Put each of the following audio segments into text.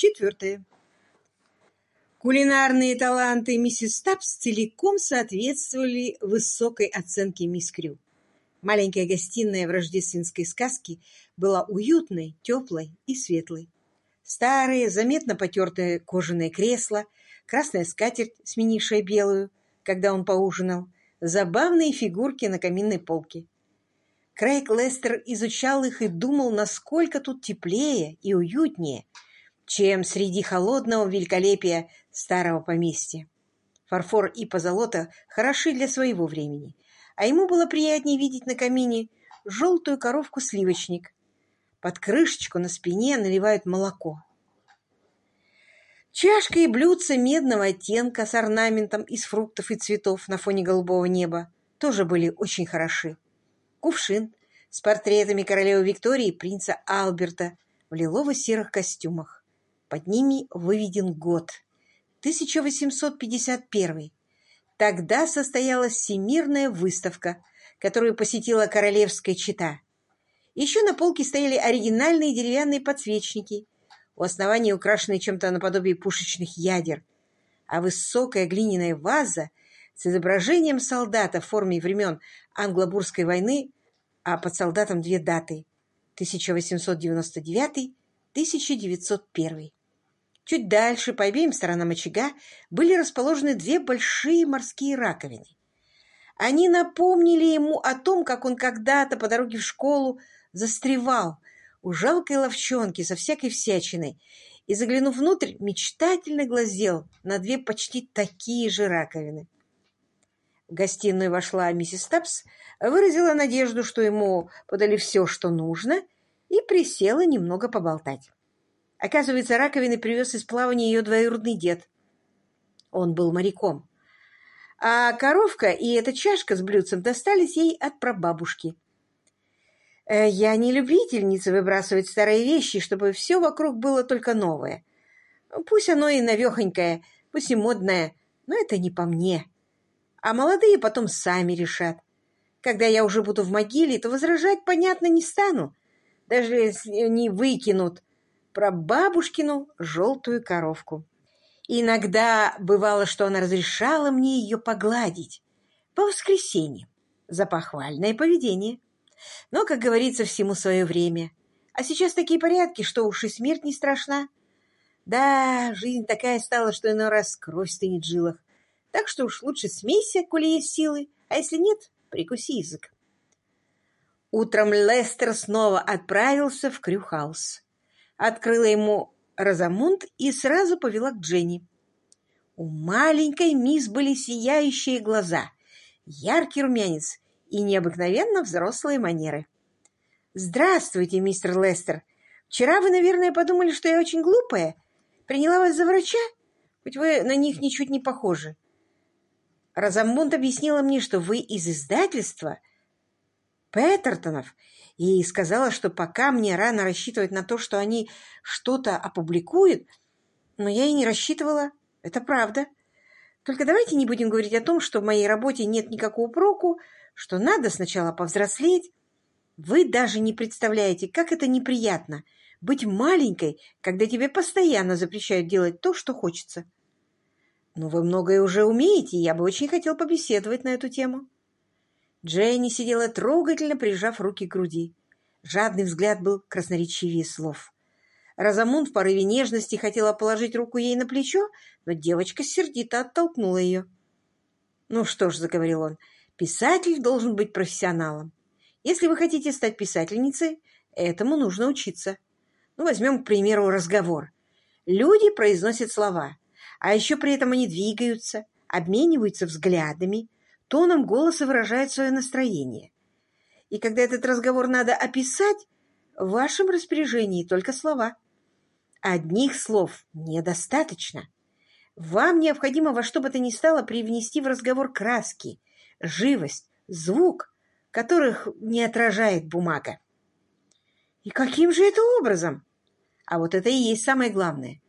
Четвертое. Кулинарные таланты миссис Тапс целиком соответствовали высокой оценке мисс Крю. Маленькая гостиная в рождественской сказке была уютной, теплой и светлой. Старые, заметно потертые кожаные кресла, красная скатерть, сменившая белую, когда он поужинал, забавные фигурки на каминной полке. Крейг Лестер изучал их и думал, насколько тут теплее и уютнее, чем среди холодного великолепия старого поместья. Фарфор и позолота хороши для своего времени, а ему было приятнее видеть на камине желтую коровку-сливочник. Под крышечку на спине наливают молоко. Чашка и блюдца медного оттенка с орнаментом из фруктов и цветов на фоне голубого неба тоже были очень хороши. Кувшин с портретами королевы Виктории и принца Алберта в лилово-серых костюмах. Под ними выведен год 1851. Тогда состоялась всемирная выставка, которую посетила королевская чита. Еще на полке стояли оригинальные деревянные подсвечники, у основания украшенные чем-то наподобие пушечных ядер, а высокая глиняная ваза с изображением солдата в форме времен Англобурской войны, а под солдатом две даты – 1899-1901. Чуть дальше, по обеим сторонам очага, были расположены две большие морские раковины. Они напомнили ему о том, как он когда-то по дороге в школу застревал у жалкой ловчонки со всякой всячиной и, заглянув внутрь, мечтательно глазел на две почти такие же раковины. В гостиную вошла миссис Тапс, выразила надежду, что ему подали все, что нужно, и присела немного поболтать. Оказывается, раковины привез из плавания ее двоюродный дед. Он был моряком. А коровка и эта чашка с блюдцем достались ей от прабабушки. Э, я не любительница выбрасывать старые вещи, чтобы все вокруг было только новое. Пусть оно и навехонькое, пусть и модное, но это не по мне. А молодые потом сами решат. Когда я уже буду в могиле, то возражать, понятно, не стану. Даже если они выкинут про бабушкину желтую коровку. иногда бывало, что она разрешала мне ее погладить по воскресеньям за похвальное поведение. Но, как говорится, всему свое время. А сейчас такие порядки, что уж и смерть не страшна. Да, жизнь такая стала, что иной раз кровь стынет в жилах. Так что уж лучше смейся, коли есть силы, а если нет, прикуси язык. Утром Лестер снова отправился в Крюхаус открыла ему Розамунд и сразу повела к Дженни. У маленькой мисс были сияющие глаза, яркий румянец и необыкновенно взрослые манеры. «Здравствуйте, мистер Лестер. Вчера вы, наверное, подумали, что я очень глупая. Приняла вас за врача? Хоть вы на них ничуть не похожи. Розамунд объяснила мне, что вы из издательства Петертонов и сказала, что пока мне рано рассчитывать на то, что они что-то опубликуют, но я и не рассчитывала. Это правда. Только давайте не будем говорить о том, что в моей работе нет никакого проку, что надо сначала повзрослеть. Вы даже не представляете, как это неприятно быть маленькой, когда тебе постоянно запрещают делать то, что хочется. Но вы многое уже умеете, и я бы очень хотел побеседовать на эту тему. Дженни сидела трогательно, прижав руки к груди. Жадный взгляд был красноречивее слов. Розамунд в порыве нежности хотела положить руку ей на плечо, но девочка сердито оттолкнула ее. «Ну что ж», — заговорил он, — «писатель должен быть профессионалом. Если вы хотите стать писательницей, этому нужно учиться. Ну, возьмем, к примеру, разговор. Люди произносят слова, а еще при этом они двигаются, обмениваются взглядами, тоном голоса выражают свое настроение. И когда этот разговор надо описать, в вашем распоряжении только слова. Одних слов недостаточно. Вам необходимо во что бы то ни стало привнести в разговор краски, живость, звук, которых не отражает бумага. И каким же это образом? А вот это и есть самое главное.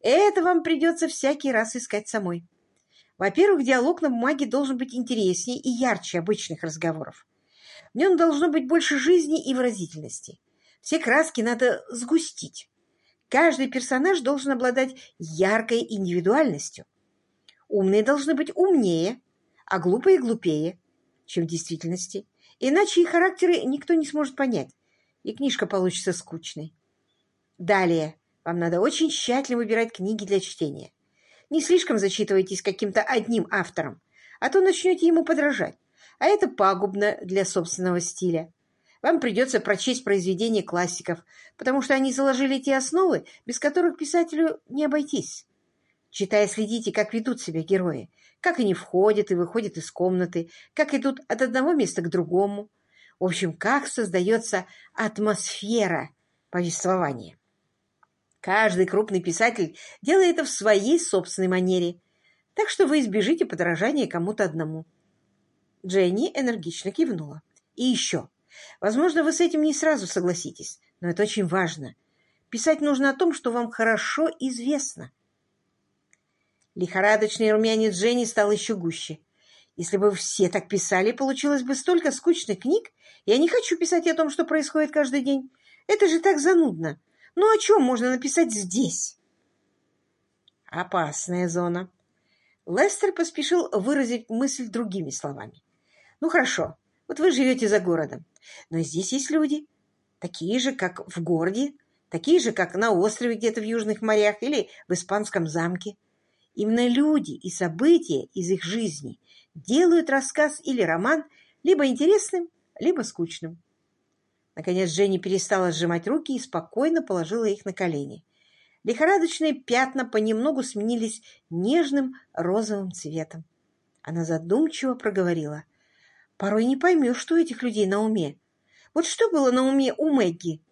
Это вам придется всякий раз искать самой. Во-первых, диалог на бумаге должен быть интереснее и ярче обычных разговоров. В нем должно быть больше жизни и выразительности. Все краски надо сгустить. каждый персонаж должен обладать яркой индивидуальностью. Умные должны быть умнее, а глупые – глупее, чем в действительности. Иначе их характеры никто не сможет понять, и книжка получится скучной. Далее, вам надо очень тщательно выбирать книги для чтения. Не слишком зачитывайтесь каким-то одним автором, а то начнете ему подражать, а это пагубно для собственного стиля. Вам придется прочесть произведения классиков, потому что они заложили те основы, без которых писателю не обойтись. Читая, следите, как ведут себя герои, как они входят и выходят из комнаты, как идут от одного места к другому. В общем, как создается атмосфера повествования. Каждый крупный писатель делает это в своей собственной манере, так что вы избежите подражания кому-то одному. Дженни энергично кивнула. И еще. Возможно, вы с этим не сразу согласитесь, но это очень важно. Писать нужно о том, что вам хорошо известно. Лихорадочный румянец Дженни стал еще гуще. Если бы все так писали, получилось бы столько скучных книг. Я не хочу писать о том, что происходит каждый день. Это же так занудно. Ну, о чем можно написать здесь? Опасная зона. Лестер поспешил выразить мысль другими словами. Ну, хорошо, вот вы живете за городом, но здесь есть люди, такие же, как в городе, такие же, как на острове где-то в южных морях или в испанском замке. Именно люди и события из их жизни делают рассказ или роман либо интересным, либо скучным. Наконец Женя перестала сжимать руки и спокойно положила их на колени. Лихорадочные пятна понемногу сменились нежным розовым цветом. Она задумчиво проговорила. «Порой не поймешь, что у этих людей на уме. Вот что было на уме у Мэгги?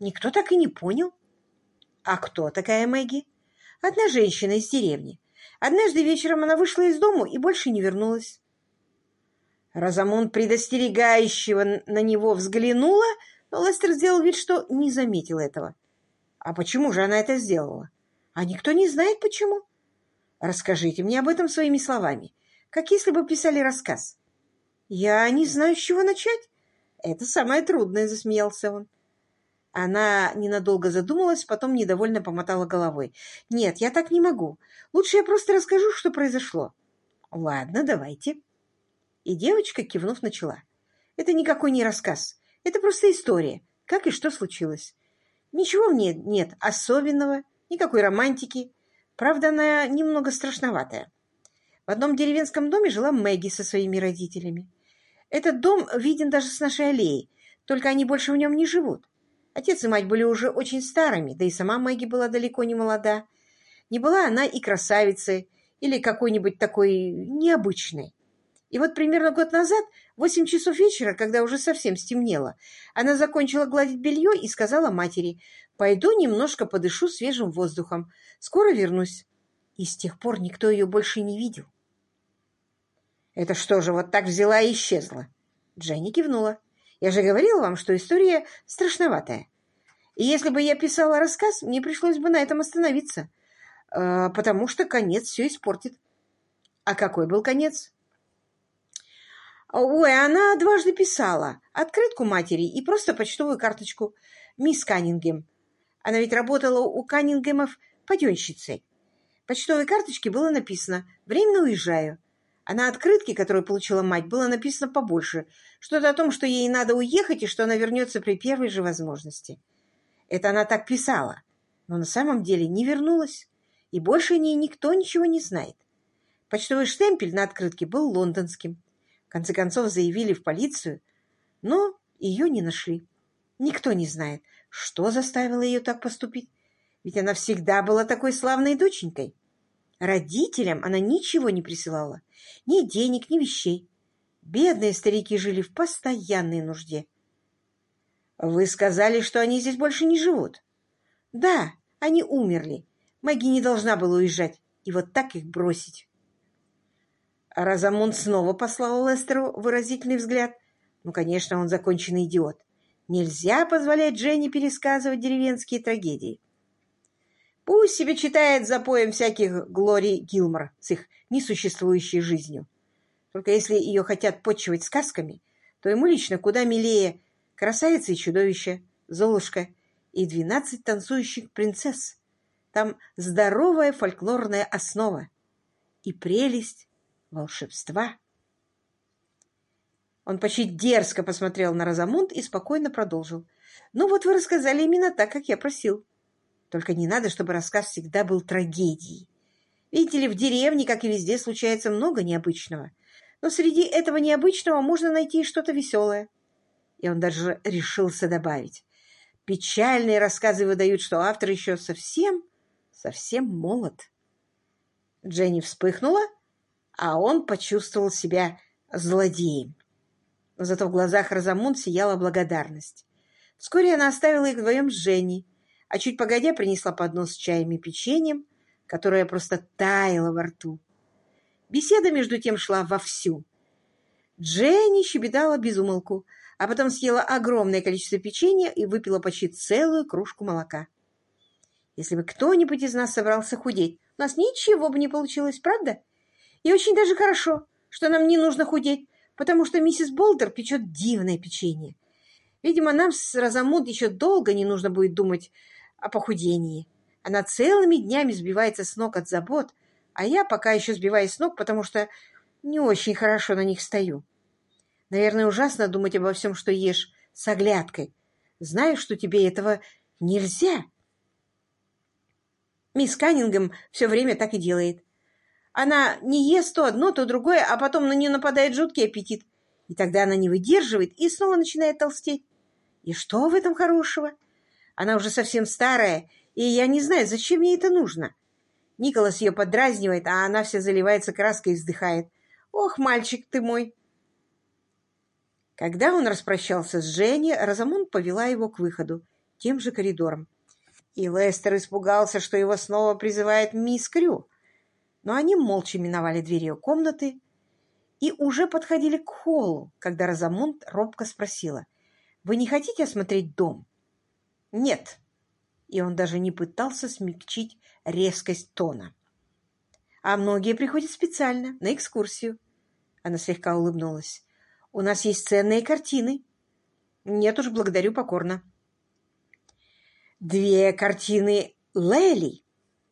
Никто так и не понял». «А кто такая Мэгги?» «Одна женщина из деревни. Однажды вечером она вышла из дому и больше не вернулась. Розамон предостерегающего на него взглянула, но Лестер сделал вид, что не заметил этого. А почему же она это сделала? А никто не знает, почему. Расскажите мне об этом своими словами, как если бы писали рассказ. Я не знаю, с чего начать. Это самое трудное, засмеялся он. Она ненадолго задумалась, потом недовольно помотала головой. «Нет, я так не могу. Лучше я просто расскажу, что произошло». «Ладно, давайте». И девочка, кивнув, начала. «Это никакой не рассказ. Это просто история. Как и что случилось. Ничего в нет особенного, никакой романтики. Правда, она немного страшноватая. В одном деревенском доме жила Мэгги со своими родителями. Этот дом виден даже с нашей аллеи, только они больше в нем не живут. Отец и мать были уже очень старыми, да и сама Мэгги была далеко не молода. Не была она и красавицей, или какой-нибудь такой необычной. И вот примерно год назад, в восемь часов вечера, когда уже совсем стемнело, она закончила гладить белье и сказала матери, «Пойду немножко подышу свежим воздухом. Скоро вернусь». И с тех пор никто ее больше не видел. «Это что же, вот так взяла и исчезла?» Дженни кивнула. Я же говорила вам, что история страшноватая. И если бы я писала рассказ, мне пришлось бы на этом остановиться, э, потому что конец все испортит. А какой был конец? Ой, она дважды писала. Открытку матери и просто почтовую карточку. Мисс Каннингем. Она ведь работала у Каннингемов паденщицей. В почтовой карточке было написано «Временно уезжаю». А на открытке, которую получила мать, было написано побольше. Что-то о том, что ей надо уехать и что она вернется при первой же возможности. Это она так писала. Но на самом деле не вернулась. И больше о ней никто ничего не знает. Почтовый штемпель на открытке был лондонским. Конце концов заявили в полицию, но ее не нашли. Никто не знает, что заставило ее так поступить. Ведь она всегда была такой славной доченькой. Родителям она ничего не присылала. Ни денег, ни вещей. Бедные старики жили в постоянной нужде. Вы сказали, что они здесь больше не живут? Да, они умерли. Маги не должна была уезжать и вот так их бросить. Розамунд снова послал Лестеру выразительный взгляд. Ну, конечно, он законченный идиот. Нельзя позволять Дженни пересказывать деревенские трагедии. Пусть себе читает за поем всяких Глори Гилмор с их несуществующей жизнью. Только если ее хотят почивать сказками, то ему лично куда милее красавица и чудовище, Золушка и двенадцать танцующих принцесс. Там здоровая фольклорная основа и прелесть волшебства. Он почти дерзко посмотрел на Розамунд и спокойно продолжил. «Ну вот вы рассказали именно так, как я просил. Только не надо, чтобы рассказ всегда был трагедией. Видите ли, в деревне, как и везде, случается много необычного. Но среди этого необычного можно найти что-то веселое». И он даже решился добавить. Печальные рассказы выдают, что автор еще совсем, совсем молод. Дженни вспыхнула, а он почувствовал себя злодеем. Зато в глазах Розамунд сияла благодарность. Вскоре она оставила их вдвоем с Женей, а чуть погодя принесла поднос с чаем и печеньем, которое просто таяло во рту. Беседа между тем шла вовсю. Дженни щебетала без умолку, а потом съела огромное количество печенья и выпила почти целую кружку молока. Если бы кто-нибудь из нас собрался худеть, у нас ничего бы не получилось, правда? И очень даже хорошо, что нам не нужно худеть, потому что миссис Болдер печет дивное печенье. Видимо, нам с Розамунд еще долго не нужно будет думать о похудении. Она целыми днями сбивается с ног от забот, а я пока еще сбиваюсь с ног, потому что не очень хорошо на них стою. Наверное, ужасно думать обо всем, что ешь, с оглядкой. Знаешь, что тебе этого нельзя. Мисс Каннингем все время так и делает. Она не ест то одно, то другое, а потом на нее нападает жуткий аппетит. И тогда она не выдерживает и снова начинает толстеть. И что в этом хорошего? Она уже совсем старая, и я не знаю, зачем ей это нужно. Николас ее подразнивает, а она вся заливается краской и вздыхает. «Ох, мальчик ты мой!» Когда он распрощался с Женей, Розамунд повела его к выходу, тем же коридором. И Лестер испугался, что его снова призывает мисс Крю, но они молча миновали дверь ее комнаты и уже подходили к холлу, когда Розамунд робко спросила, «Вы не хотите осмотреть дом?» «Нет». И он даже не пытался смягчить резкость тона. «А многие приходят специально, на экскурсию». Она слегка улыбнулась. «У нас есть ценные картины». «Нет уж, благодарю покорно». «Две картины Лели.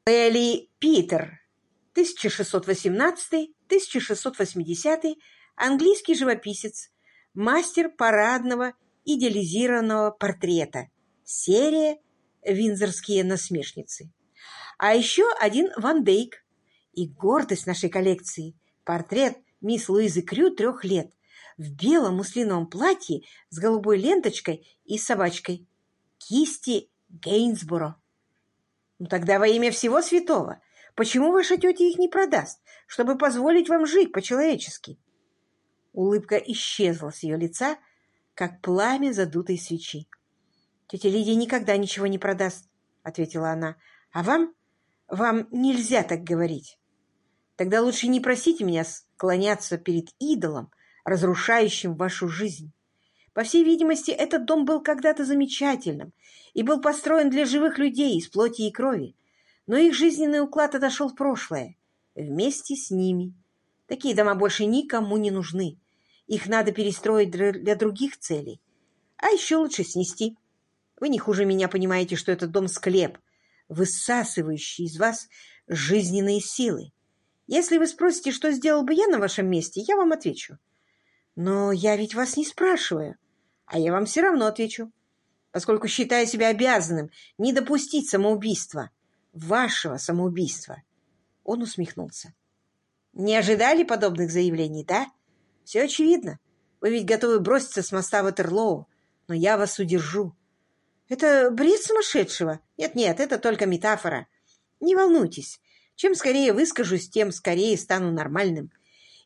Лели Питер 1618-1680, английский живописец, мастер парадного идеализированного портрета, серия «Винзорские насмешницы». А еще один Ван Дейк и гордость нашей коллекции – портрет мисс Луизы Крю трех лет в белом муслиновом платье с голубой ленточкой и собачкой. Кисти Гейнсборо. Ну тогда во имя всего святого – Почему ваша тетя их не продаст, чтобы позволить вам жить по-человечески?» Улыбка исчезла с ее лица, как пламя задутой свечи. «Тетя Лидия никогда ничего не продаст», — ответила она. «А вам? Вам нельзя так говорить. Тогда лучше не просите меня склоняться перед идолом, разрушающим вашу жизнь. По всей видимости, этот дом был когда-то замечательным и был построен для живых людей из плоти и крови, но их жизненный уклад отошел в прошлое. Вместе с ними. Такие дома больше никому не нужны. Их надо перестроить для других целей. А еще лучше снести. Вы не хуже меня понимаете, что этот дом-склеп, высасывающий из вас жизненные силы. Если вы спросите, что сделал бы я на вашем месте, я вам отвечу. Но я ведь вас не спрашиваю, а я вам все равно отвечу, поскольку считаю себя обязанным не допустить самоубийства вашего самоубийства. Он усмехнулся. Не ожидали подобных заявлений, да? Все очевидно. Вы ведь готовы броситься с моста Ватерлоу, но я вас удержу. Это бред сумасшедшего. Нет-нет, это только метафора. Не волнуйтесь. Чем скорее выскажусь, тем скорее стану нормальным.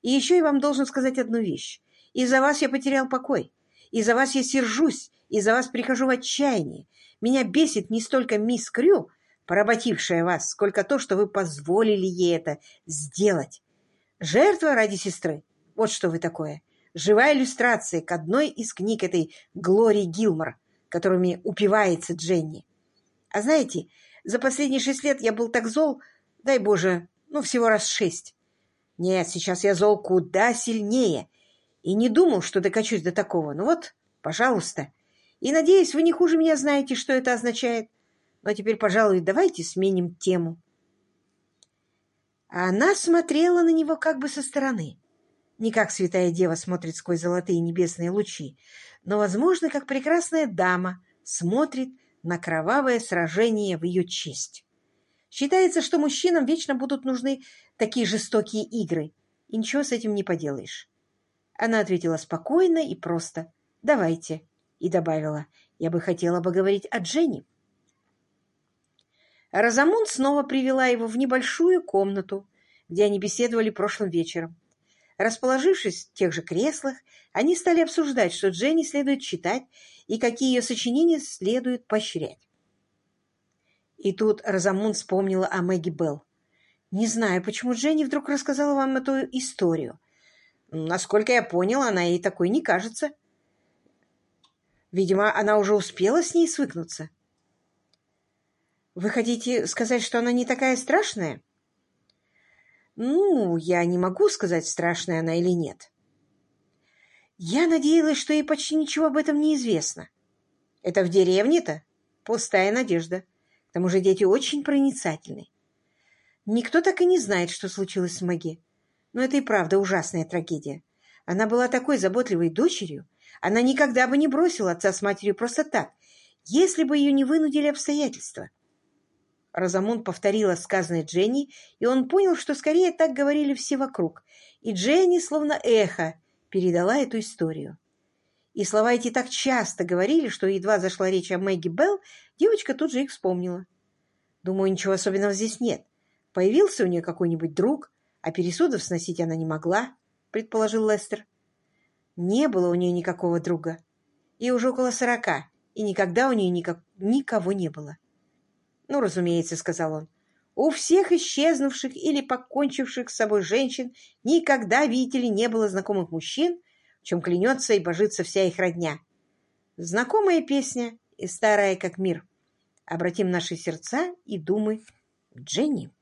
И еще я вам должен сказать одну вещь. Из-за вас я потерял покой. Из-за вас я сержусь. Из-за вас прихожу в отчаяние. Меня бесит не столько мисс Крю, поработившая вас, сколько то, что вы позволили ей это сделать. Жертва ради сестры. Вот что вы такое. Живая иллюстрация к одной из книг этой Глории Гилмор, которыми упивается Дженни. А знаете, за последние шесть лет я был так зол, дай Боже, ну, всего раз шесть. Нет, сейчас я зол куда сильнее. И не думал, что докачусь до такого. Ну вот, пожалуйста. И, надеюсь, вы не хуже меня знаете, что это означает. Но теперь, пожалуй, давайте сменим тему. Она смотрела на него как бы со стороны. Не как святая дева смотрит сквозь золотые небесные лучи, но, возможно, как прекрасная дама смотрит на кровавое сражение в ее честь. Считается, что мужчинам вечно будут нужны такие жестокие игры, и ничего с этим не поделаешь. Она ответила спокойно и просто «давайте» и добавила «я бы хотела поговорить о Дженни». Розамунд снова привела его в небольшую комнату, где они беседовали прошлым вечером. Расположившись в тех же креслах, они стали обсуждать, что Дженни следует читать и какие ее сочинения следует поощрять. И тут Розамунд вспомнила о Мэгги Белл. «Не знаю, почему Дженни вдруг рассказала вам эту историю. Насколько я понял, она ей такой не кажется. Видимо, она уже успела с ней свыкнуться». «Вы хотите сказать, что она не такая страшная?» Ну, я не могу сказать, страшная она или нет. Я надеялась, что ей почти ничего об этом не известно. Это в деревне-то пустая надежда. К тому же дети очень проницательны. Никто так и не знает, что случилось с Мэгги. Но это и правда ужасная трагедия. Она была такой заботливой дочерью. Она никогда бы не бросила отца с матерью просто так, если бы ее не вынудили обстоятельства. Розамунд повторила сказанное Дженни, и он понял, что скорее так говорили все вокруг. И Дженни, словно эхо, передала эту историю. И слова эти так часто говорили, что едва зашла речь о Мэгги Белл, девочка тут же их вспомнила. Думаю, ничего особенного здесь нет. Появился у нее какой-нибудь друг, а пересудов сносить она не могла, предположил Лестер. Не было у нее никакого друга. И уже около сорока, и никогда у нее никак... никого не было. «Ну, разумеется», — сказал он, — «у всех исчезнувших или покончивших с собой женщин никогда, видите ли, не было знакомых мужчин, в чем клянется и божится вся их родня. Знакомая песня и старая как мир. Обратим наши сердца и думы к Дженни».